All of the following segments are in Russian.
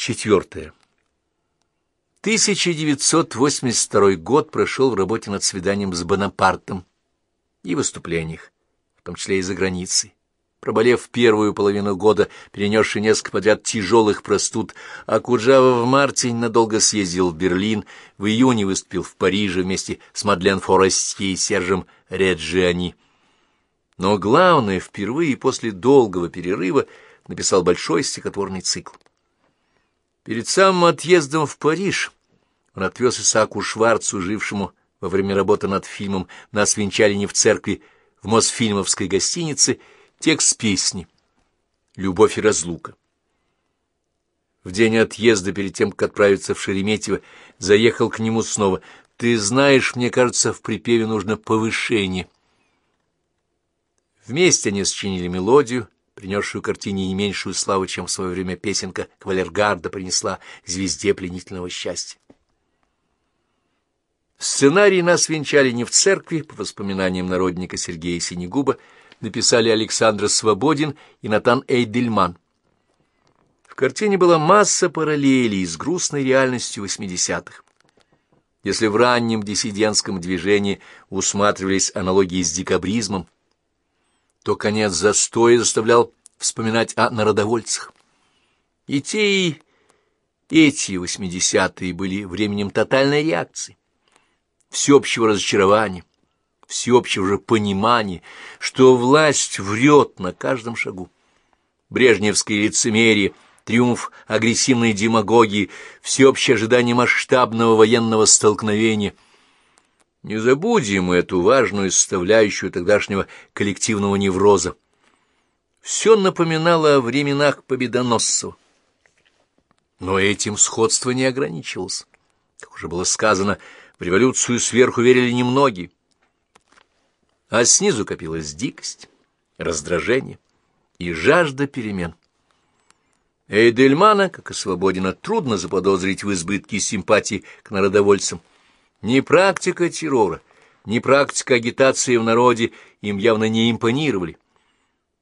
Четвертое. 1982 год прошел в работе над свиданием с Бонапартом и выступлениях, в том числе и за границей. Проболев первую половину года, перенесший несколько подряд тяжелых простуд, Акуджава в марте надолго съездил в Берлин, в июне выступил в Париже вместе с Мадлен Форестье и Сержем Реджиани. Но главное, впервые после долгого перерыва написал большой стихотворный цикл. Перед самым отъездом в Париж он отвез Исааку Шварцу, жившему во время работы над фильмом «Нас венчали не в церкви» в Мосфильмовской гостинице, текст песни «Любовь и разлука». В день отъезда, перед тем, как отправиться в Шереметьево, заехал к нему снова. «Ты знаешь, мне кажется, в припеве нужно повышение». Вместе они сочинили мелодию, принесшую картине не меньшую славу, чем в свое время песенка Кавалергарда принесла звезде пленительного счастья. Сценарий нас венчали не в церкви, по воспоминаниям народника Сергея Синегуба, написали Александр Свободин и Натан Эйдельман. В картине была масса параллелей с грустной реальностью 80-х. Если в раннем диссидентском движении усматривались аналогии с декабризмом, то конец застоя заставлял вспоминать о народовольцах. И те, и эти восьмидесятые были временем тотальной реакции, всеобщего разочарования, всеобщего же понимания, что власть врет на каждом шагу. Брежневское лицемерие, триумф агрессивной демагогии, всеобщее ожидание масштабного военного столкновения — не забудем эту важную составляющую тогдашнего коллективного невроза. Все напоминало о временах Победоносцева. Но этим сходство не ограничивалось. Как уже было сказано, в революцию сверху верили немногие. А снизу копилась дикость, раздражение и жажда перемен. Эйдельмана, как и Свободина, трудно заподозрить в избытке симпатии к народовольцам. Ни практика террора, ни практика агитации в народе им явно не импонировали.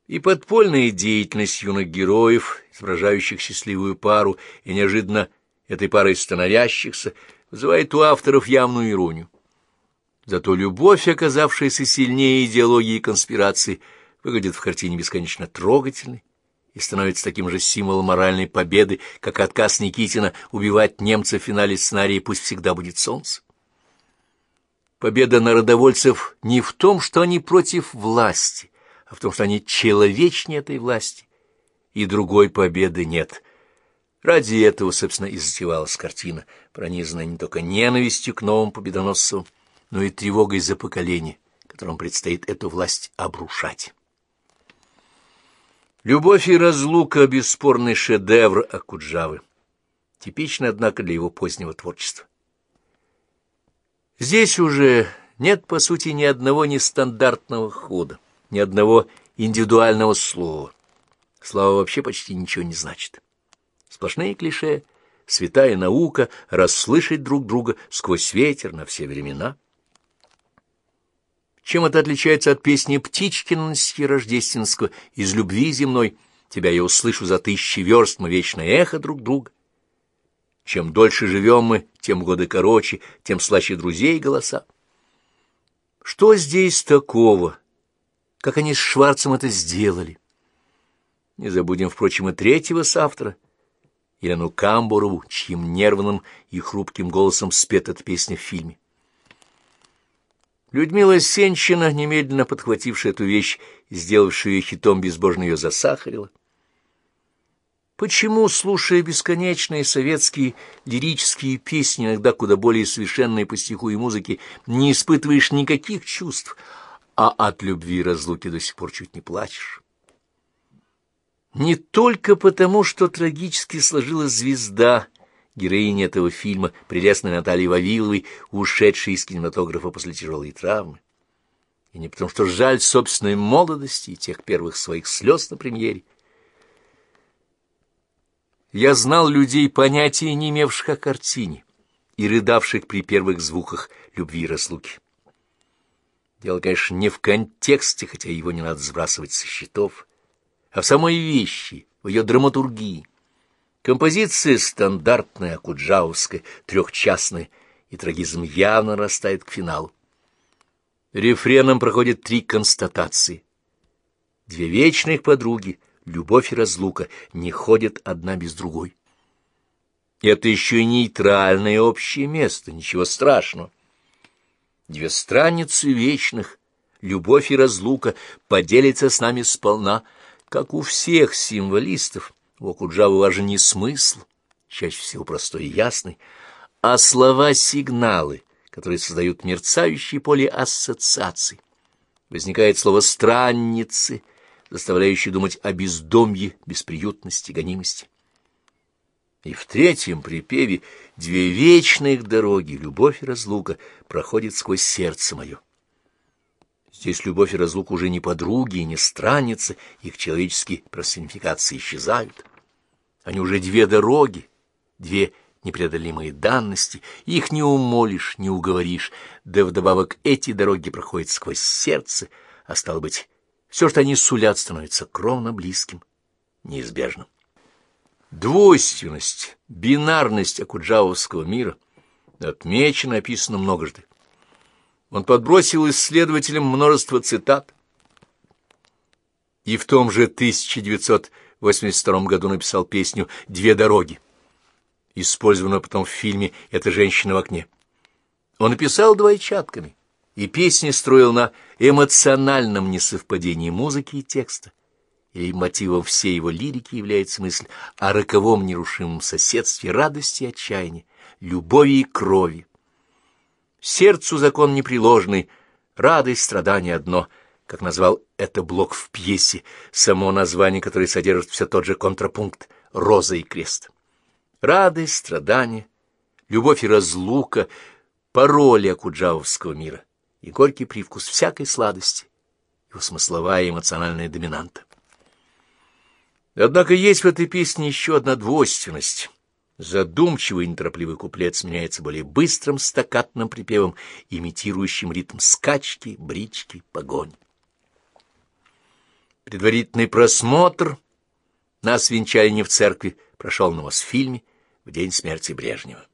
И подпольная деятельность юных героев, изображающих счастливую пару и неожиданно этой парой становящихся, вызывает у авторов явную иронию. Зато любовь, оказавшаяся сильнее идеологии конспирации, выглядит в картине бесконечно трогательной и становится таким же символом моральной победы, как отказ Никитина убивать немца в финале сценария «Пусть всегда будет солнце». Победа народовольцев не в том, что они против власти, а в том, что они человечнее этой власти, и другой победы нет. Ради этого, собственно, и затевалась картина, пронизанная не только ненавистью к новым победоносцам, но и тревогой за поколение, которому предстоит эту власть обрушать. «Любовь и разлука» — бесспорный шедевр Акуджавы, типичный, однако, для его позднего творчества. Здесь уже нет, по сути, ни одного нестандартного хода, ни одного индивидуального слова. Слова вообще почти ничего не значит. Сплошные клише, святая наука, расслышать друг друга сквозь ветер на все времена. Чем это отличается от песни Птичкина рождественского «Из любви земной»? Тебя я услышу за тысячи верст, мы вечное эхо друг друга. Чем дольше живем мы, тем годы короче, тем слаще друзей голоса. Что здесь такого? Как они с Шварцем это сделали? Не забудем, впрочем, и третьего соавтора, Елену Камбурову, чьим нервным и хрупким голосом спета эта песня в фильме. Людмила Сенчина, немедленно подхватившая эту вещь, сделавшая ее хитом, безбожно ее засахарила. Почему, слушая бесконечные советские лирические песни, иногда куда более совершенные по стиху и музыке, не испытываешь никаких чувств, а от любви и разлуки до сих пор чуть не плачешь? Не только потому, что трагически сложилась звезда, героиня этого фильма, прелестной Натальи Вавиловой, ушедшей из кинематографа после тяжелой травмы, и не потому, что жаль собственной молодости и тех первых своих слез на премьере, я знал людей, понятия не имевших о картине и рыдавших при первых звуках любви и разлуки. Дело, конечно, не в контексте, хотя его не надо сбрасывать со счетов, а в самой вещи, в ее драматургии. Композиция стандартная, акуджауская, трехчастная, и трагизм явно растает к финалу. Рефреном проходят три констатации. Две вечных подруги, любовь и разлука, не ходят одна без другой. Это еще и нейтральное общее место, ничего страшного. Две страницы вечных, любовь и разлука, поделятся с нами сполна, как у всех символистов. У Акуджавы важен не смысл, чаще всего простой и ясный, а слова-сигналы, которые создают мерцающее поле ассоциаций. Возникает слово «странницы», заставляющее думать о бездомье, бесприютности, гонимости. И в третьем припеве две вечных дороги, любовь и разлука, проходят сквозь сердце мое. Здесь любовь и разлука уже не подруги и не странницы, их человеческие персонификации исчезают. Они уже две дороги, две непреодолимые данности, их не умолишь, не уговоришь, да вдобавок эти дороги проходят сквозь сердце, а стало быть, все, что они сулят, становится кровно близким, неизбежным. Двойственность, бинарность акуджавовского мира отмечена описана многожды. Он подбросил исследователям множество цитат, и в том же 1982 году написал песню «Две дороги», использованную потом в фильме «Эта женщина в окне». Он написал двойчатками, и песни строил на эмоциональном несовпадении музыки и текста и мотивом всей его лирики является мысль о роковом нерушимом соседстве радости и отчаяния, любови и крови. Сердцу закон непреложный, радость, страдание одно, как назвал это блок в пьесе, само название, которое содержит все тот же контрапункт «Роза и крест». Радость, страдание, любовь и разлука — пароли акуджавовского мира и горький привкус всякой сладости, его смысловая эмоциональная доминанта. Однако есть в этой песне еще одна двойственность. Задумчивый и неторопливый куплет сменяется более быстрым стаккатным припевом, имитирующим ритм скачки, брички, погонь. Предварительный просмотр нас венчали не в церкви, прошел на Мосфильме в день смерти Брежнева.